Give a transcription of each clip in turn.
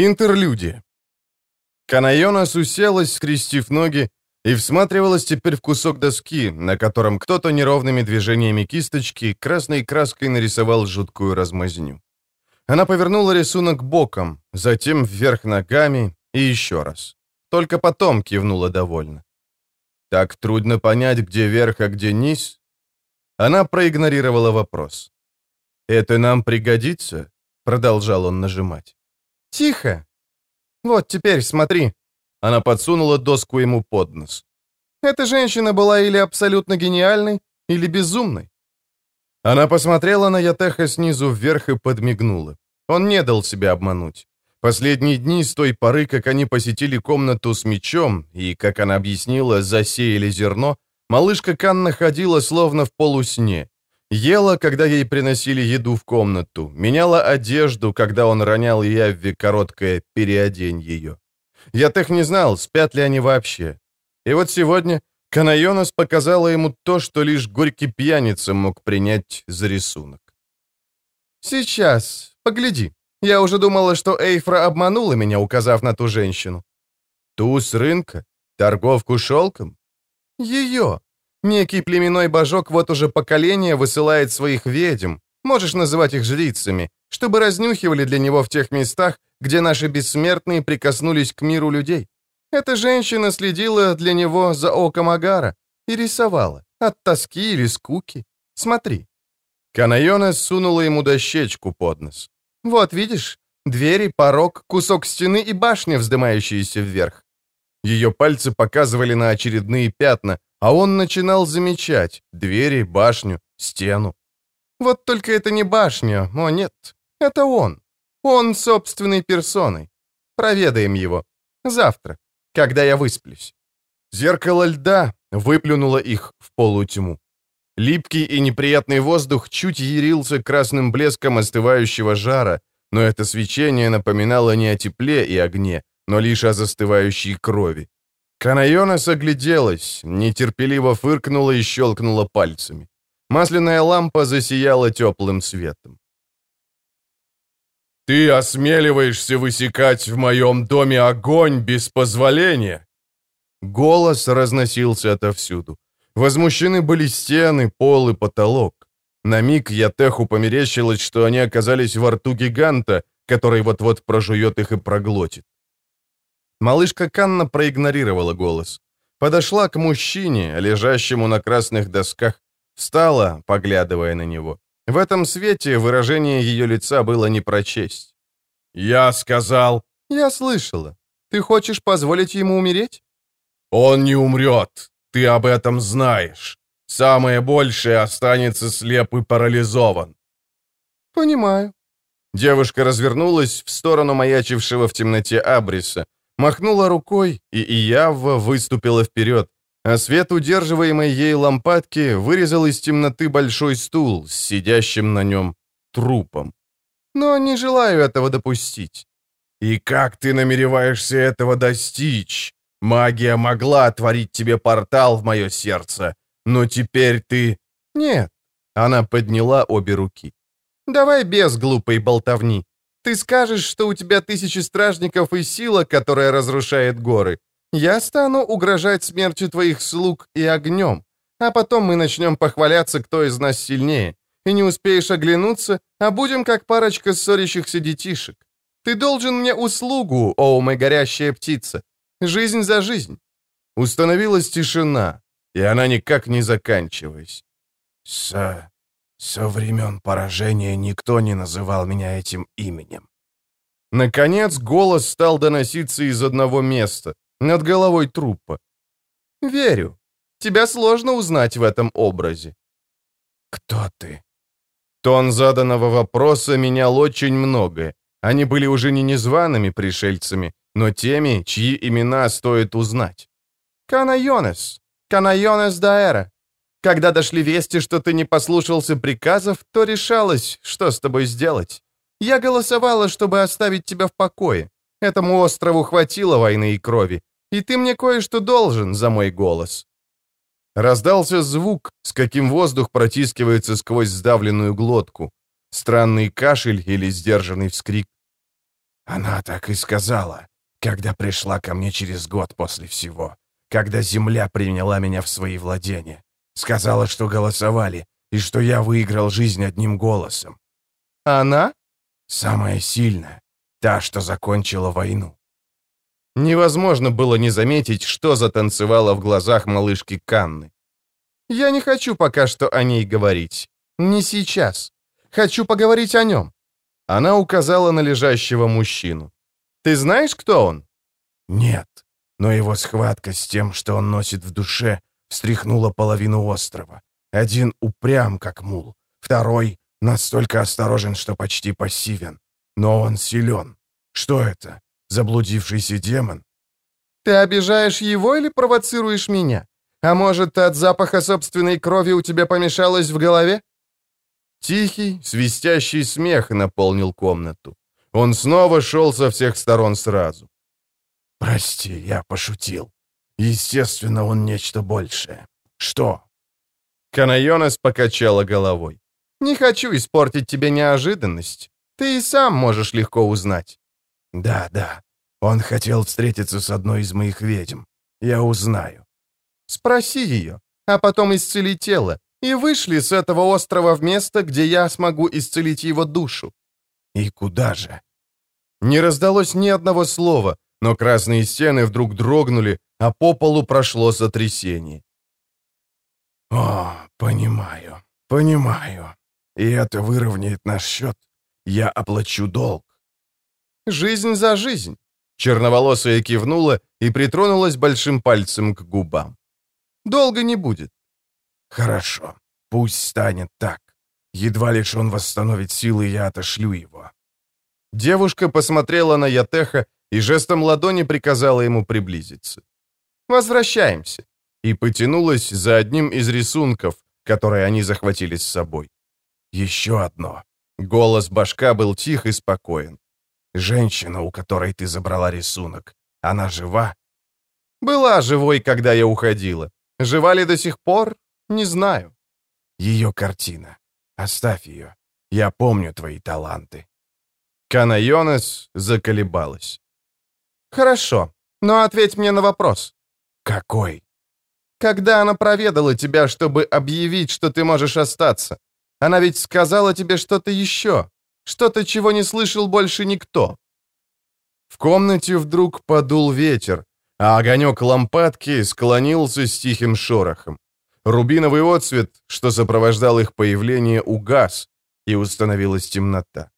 Интерлюдия. Канайонас уселась, скрестив ноги, и всматривалась теперь в кусок доски, на котором кто-то неровными движениями кисточки красной краской нарисовал жуткую размазню. Она повернула рисунок боком, затем вверх ногами и еще раз. Только потом кивнула довольно. Так трудно понять, где верх, а где низ. Она проигнорировала вопрос. «Это нам пригодится?» — продолжал он нажимать. «Тихо! Вот теперь смотри!» Она подсунула доску ему под нос. «Эта женщина была или абсолютно гениальной, или безумной». Она посмотрела на Ятеха снизу вверх и подмигнула. Он не дал себя обмануть. Последние дни с той поры, как они посетили комнату с мечом и, как она объяснила, засеяли зерно, малышка Канна ходила словно в полусне. Ела, когда ей приносили еду в комнату, меняла одежду, когда он ронял Явви короткое «переодень ее». Я тех не знал, спят ли они вообще. И вот сегодня Канайонос показала ему то, что лишь горький пьяница мог принять за рисунок. «Сейчас, погляди. Я уже думала, что Эйфра обманула меня, указав на ту женщину». «Ту с рынка? Торговку шелком?» «Ее. Некий племенной божок вот уже поколение высылает своих ведьм, можешь называть их жрицами, чтобы разнюхивали для него в тех местах, где наши бессмертные прикоснулись к миру людей. Эта женщина следила для него за оком Агара и рисовала, от тоски или скуки. Смотри. Канайона сунула ему дощечку под нос. Вот, видишь, двери, порог, кусок стены и башня, вздымающиеся вверх. Ее пальцы показывали на очередные пятна, а он начинал замечать двери, башню, стену. Вот только это не башня, о нет, это он. Он собственной персоной. Проведаем его. Завтра, когда я высплюсь. Зеркало льда выплюнуло их в полутьму. Липкий и неприятный воздух чуть ярился красным блеском остывающего жара, но это свечение напоминало не о тепле и огне, но лишь о застывающей крови. Канайонас огляделась, нетерпеливо фыркнула и щелкнула пальцами. Масляная лампа засияла теплым светом. «Ты осмеливаешься высекать в моем доме огонь без позволения?» Голос разносился отовсюду. Возмущены были стены, пол и потолок. На миг Ятеху померещилось, что они оказались во рту гиганта, который вот-вот прожует их и проглотит. Малышка Канна проигнорировала голос. Подошла к мужчине, лежащему на красных досках, встала, поглядывая на него. В этом свете выражение ее лица было не прочесть. «Я сказал...» «Я слышала. Ты хочешь позволить ему умереть?» «Он не умрет. Ты об этом знаешь. Самое большее останется слеп и парализован». «Понимаю». Девушка развернулась в сторону маячившего в темноте Абриса, махнула рукой, и Иявва выступила вперед, а свет удерживаемой ей лампадки вырезал из темноты большой стул с сидящим на нем трупом. «Но не желаю этого допустить». «И как ты намереваешься этого достичь? Магия могла отворить тебе портал в мое сердце, но теперь ты...» «Нет». Она подняла обе руки. «Давай без глупой болтовни. Ты скажешь, что у тебя тысячи стражников и сила, которая разрушает горы. Я стану угрожать смертью твоих слуг и огнем. А потом мы начнем похваляться, кто из нас сильнее. И не успеешь оглянуться, а будем как парочка ссорящихся детишек. Ты должен мне услугу, о, мой горящая птица. Жизнь за жизнь. Установилась тишина, и она никак не заканчиваясь. Со... со времен поражения никто не называл меня этим именем. Наконец голос стал доноситься из одного места, над головой трупа. «Верю. Тебя сложно узнать в этом образе». «Кто ты?» Тон заданного вопроса менял очень многое. Они были уже не незваными пришельцами, но теми, чьи имена стоит узнать. «Канайонес. Канайонес Даэра. Когда дошли вести, что ты не послушался приказов, то решалось, что с тобой сделать. Я голосовала, чтобы оставить тебя в покое. Этому острову хватило войны и крови, и ты мне кое-что должен за мой голос». Раздался звук, с каким воздух протискивается сквозь сдавленную глотку. Странный кашель или сдержанный вскрик. Она так и сказала, когда пришла ко мне через год после всего, когда земля приняла меня в свои владения. Сказала, что голосовали, и что я выиграл жизнь одним голосом. Она? Самая сильная, та, что закончила войну. Невозможно было не заметить, что затанцевало в глазах малышки Канны. «Я не хочу пока что о ней говорить. Не сейчас. Хочу поговорить о нем». Она указала на лежащего мужчину. «Ты знаешь, кто он?» «Нет, но его схватка с тем, что он носит в душе, встряхнула половину острова. Один упрям, как мул, второй настолько осторожен, что почти пассивен. Но он силен. Что это? Заблудившийся демон? Ты обижаешь его или провоцируешь меня? А может, от запаха собственной крови у тебя помешалось в голове? Тихий, свистящий смех наполнил комнату. Он снова шел со всех сторон сразу. «Прости, я пошутил. Естественно, он нечто большее. Что?» Канайонес покачала головой. «Не хочу испортить тебе неожиданность. Ты и сам можешь легко узнать. «Да, да. Он хотел встретиться с одной из моих ведьм. Я узнаю». «Спроси ее, а потом исцели тело, и вышли с этого острова в место, где я смогу исцелить его душу». «И куда же?» Не раздалось ни одного слова, но красные стены вдруг дрогнули, а по полу прошло сотрясение. «О, понимаю, понимаю. И это выровняет наш счет. Я оплачу долг. Жизнь за жизнь. Черноволосая кивнула и притронулась большим пальцем к губам. Долго не будет. Хорошо, пусть станет так. Едва лишь он восстановит силы, я отошлю его. Девушка посмотрела на Ятеха и жестом ладони приказала ему приблизиться. «Возвращаемся», и потянулась за одним из рисунков, которые они захватили с собой. «Еще одно». Голос башка был тих и спокоен. Женщина, у которой ты забрала рисунок, она жива?» «Была живой, когда я уходила. Жива ли до сих пор? Не знаю». «Ее картина. Оставь ее. Я помню твои таланты». Канайонес заколебалась. «Хорошо, но ответь мне на вопрос». «Какой?» «Когда она проведала тебя, чтобы объявить, что ты можешь остаться? Она ведь сказала тебе что-то еще. Что-то, чего не слышал больше никто. В комнате вдруг подул ветер, а огонек лампадки склонился с тихим шорохом. Рубиновый отцвет, что сопровождал их появление, угас, и установилась темнота.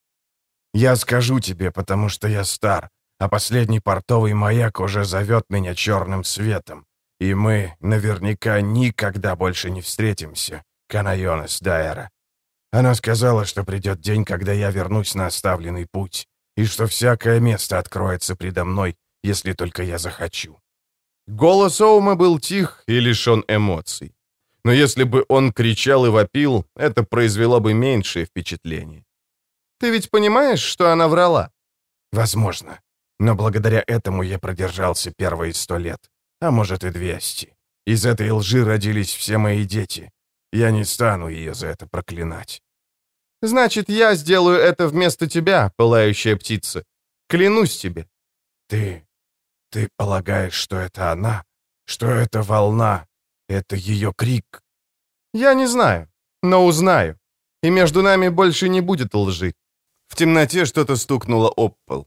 «Я скажу тебе, потому что я стар, а последний портовый маяк уже зовет меня черным светом, и мы наверняка никогда больше не встретимся, Канайонес Дайера. Она сказала, что придет день, когда я вернусь на оставленный путь, и что всякое место откроется предо мной, если только я захочу». Голос Оума был тих и лишен эмоций. Но если бы он кричал и вопил, это произвело бы меньшее впечатление. «Ты ведь понимаешь, что она врала?» «Возможно. Но благодаря этому я продержался первые сто лет, а может и двести. Из этой лжи родились все мои дети. Я не стану ее за это проклинать. Значит, я сделаю это вместо тебя, пылающая птица. Клянусь тебе. Ты... ты полагаешь, что это она? Что это волна? Это ее крик? Я не знаю, но узнаю. И между нами больше не будет лжи. В темноте что-то стукнуло об пол.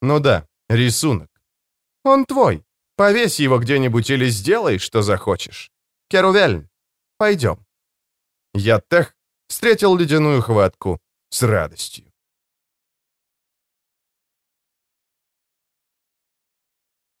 Ну да, рисунок. Он твой. Повесь его где-нибудь или сделай, что захочешь. Керувельн, пойдем. Я тех встретил ледяную хватку с радостью.